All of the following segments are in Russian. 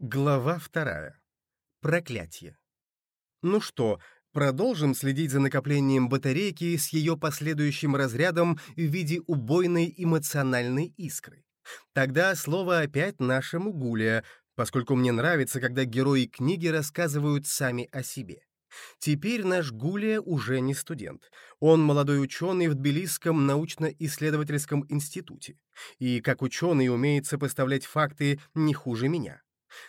Глава вторая. Проклятие. Ну что, продолжим следить за накоплением батарейки с ее последующим разрядом в виде убойной эмоциональной искры. Тогда слово опять нашему Гулия, поскольку мне нравится, когда герои книги рассказывают сами о себе. Теперь наш Гулия уже не студент. Он молодой ученый в Тбилисском научно-исследовательском институте. И как ученый умеет сопоставлять факты не хуже меня.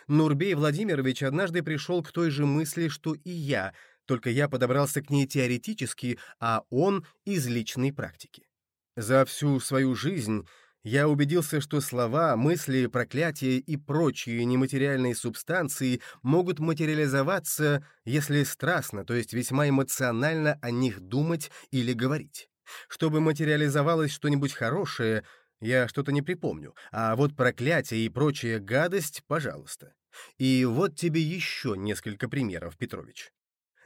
Нурбей Владимирович однажды пришел к той же мысли, что и я, только я подобрался к ней теоретически, а он — из личной практики. За всю свою жизнь я убедился, что слова, мысли, проклятия и прочие нематериальные субстанции могут материализоваться, если страстно, то есть весьма эмоционально о них думать или говорить. Чтобы материализовалось что-нибудь хорошее, я что-то не припомню. А вот проклятие и прочая гадость — пожалуйста. И вот тебе еще несколько примеров, Петрович.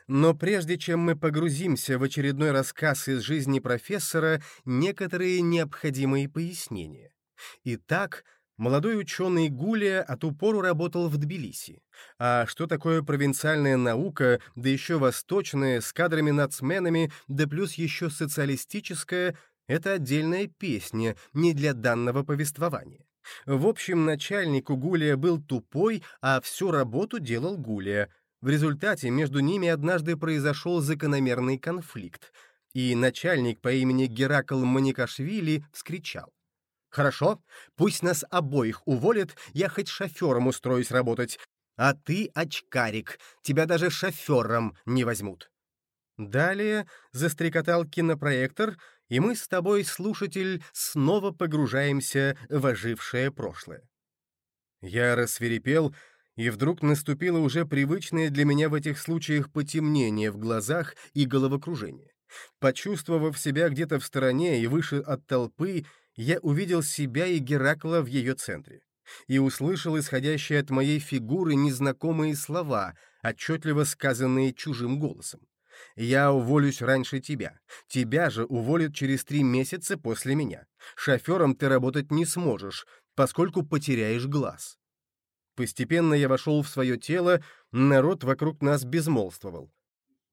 Но прежде чем мы погрузимся в очередной рассказ из жизни профессора, некоторые необходимые пояснения. Итак, молодой ученый Гулия от упору работал в Тбилиси. А что такое провинциальная наука, да еще восточная, с кадрами-нацменами, да плюс еще социалистическая — это отдельная песня, не для данного повествования. В общем, начальник у Гулия был тупой, а всю работу делал Гулия. В результате между ними однажды произошел закономерный конфликт, и начальник по имени Геракл Маникашвили вскричал. «Хорошо, пусть нас обоих уволят, я хоть шофером устроюсь работать, а ты очкарик, тебя даже шофером не возьмут». Далее застрекотал кинопроектор, и мы с тобой, слушатель, снова погружаемся в ожившее прошлое. Я рассверепел, и вдруг наступило уже привычное для меня в этих случаях потемнение в глазах и головокружение. Почувствовав себя где-то в стороне и выше от толпы, я увидел себя и Геракла в ее центре и услышал исходящие от моей фигуры незнакомые слова, отчетливо сказанные чужим голосом. Я уволюсь раньше тебя. Тебя же уволят через три месяца после меня. Шофером ты работать не сможешь, поскольку потеряешь глаз. Постепенно я вошел в свое тело, народ вокруг нас безмолвствовал.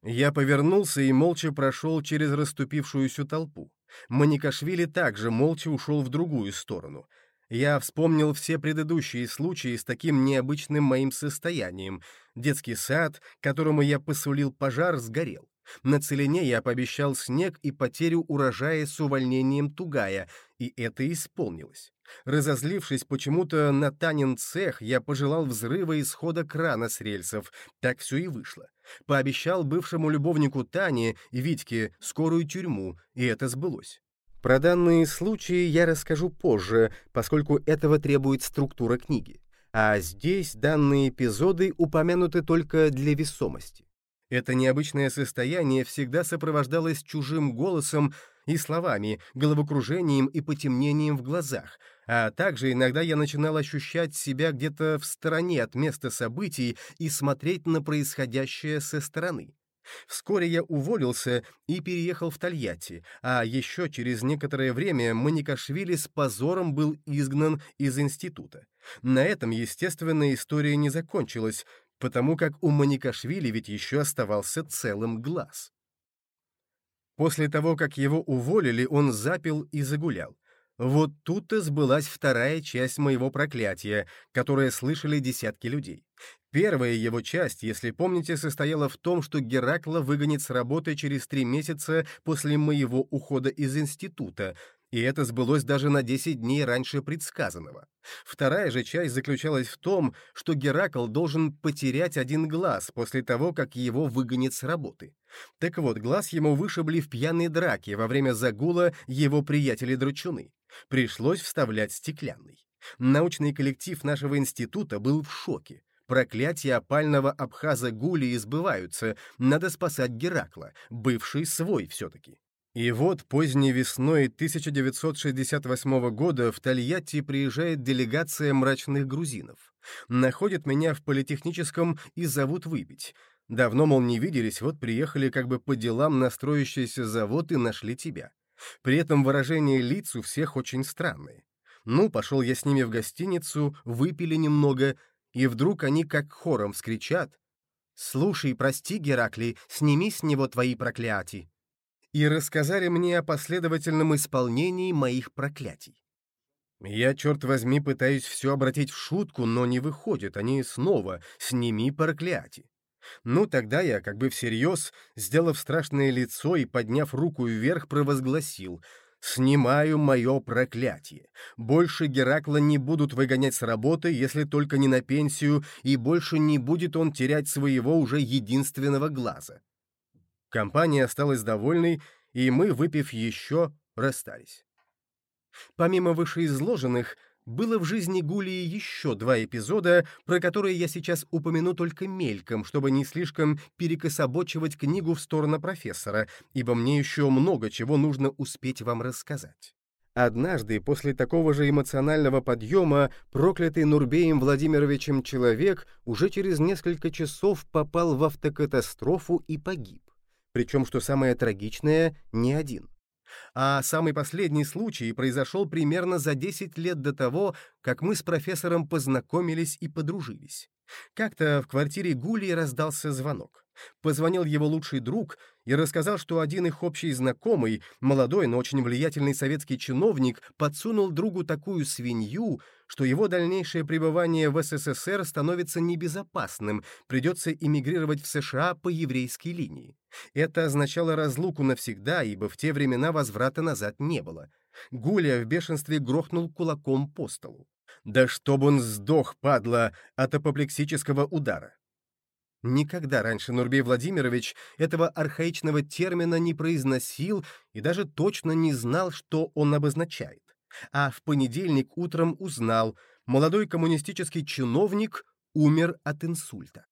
Я повернулся и молча прошел через расступившуюся толпу. Маникашвили также молча ушел в другую сторону — я вспомнил все предыдущие случаи с таким необычным моим состоянием. Детский сад, которому я посулил пожар, сгорел. На целине я пообещал снег и потерю урожая с увольнением Тугая, и это исполнилось. Разозлившись почему-то на Танин цех, я пожелал взрыва исхода крана с рельсов. Так все и вышло. Пообещал бывшему любовнику Тане и Витьке скорую тюрьму, и это сбылось. Про данные случаи я расскажу позже, поскольку этого требует структура книги. А здесь данные эпизоды упомянуты только для весомости. Это необычное состояние всегда сопровождалось чужим голосом и словами, головокружением и потемнением в глазах, а также иногда я начинал ощущать себя где-то в стороне от места событий и смотреть на происходящее со стороны. Вскоре я уволился и переехал в Тольятти, а еще через некоторое время Маникашвили с позором был изгнан из института. На этом, естественно, история не закончилась, потому как у Маникашвили ведь еще оставался целым глаз. После того, как его уволили, он запил и загулял. Вот тут-то сбылась вторая часть моего проклятия, которое слышали десятки людей. Первая его часть, если помните, состояла в том, что Геракла выгонит с работы через три месяца после моего ухода из института, и это сбылось даже на 10 дней раньше предсказанного. Вторая же часть заключалась в том, что Геракл должен потерять один глаз после того, как его выгонят с работы. Так вот, глаз ему вышибли в пьяной драке во время загула его приятели-драчуны. Пришлось вставлять стеклянный. Научный коллектив нашего института был в шоке. Проклятия опального Абхаза Гули избываются, надо спасать Геракла, бывший свой все-таки. И вот поздней весной 1968 года в Тольятти приезжает делегация мрачных грузинов. Находят меня в политехническом и зовут выпить. Давно, мол, не виделись, вот приехали как бы по делам на строящийся завод и нашли тебя. При этом выражение лиц у всех очень странные. Ну, пошел я с ними в гостиницу, выпили немного, И вдруг они как хором вскричат «Слушай, прости, Геракли, сними с него твои проклятия!» И рассказали мне о последовательном исполнении моих проклятий. Я, черт возьми, пытаюсь все обратить в шутку, но не выходит, они снова «сними проклятие». Ну, тогда я, как бы всерьез, сделав страшное лицо и подняв руку вверх, провозгласил «Снимаю мое проклятие. Больше Геракла не будут выгонять с работы, если только не на пенсию, и больше не будет он терять своего уже единственного глаза». Компания осталась довольной, и мы, выпив еще, расстались. Помимо вышеизложенных, было в жизни Гулии еще два эпизода, про которые я сейчас упомяну только мельком, чтобы не слишком перекособочивать книгу в сторону профессора, ибо мне еще много чего нужно успеть вам рассказать. Однажды, после такого же эмоционального подъема, проклятый Нурбеем Владимировичем человек уже через несколько часов попал в автокатастрофу и погиб. Причем, что самое трагичное, не один. А самый последний случай произошел примерно за 10 лет до того, как мы с профессором познакомились и подружились. Как-то в квартире Гулии раздался звонок. Позвонил его лучший друг и рассказал, что один их общий знакомый, молодой, но очень влиятельный советский чиновник, подсунул другу такую свинью, что его дальнейшее пребывание в СССР становится небезопасным, придется эмигрировать в США по еврейской линии. Это означало разлуку навсегда, ибо в те времена возврата назад не было. Гуля в бешенстве грохнул кулаком по столу. Да чтоб он сдох, падла, от апоплексического удара. Никогда раньше Нурбей Владимирович этого архаичного термина не произносил и даже точно не знал, что он обозначает. А в понедельник утром узнал, молодой коммунистический чиновник умер от инсульта.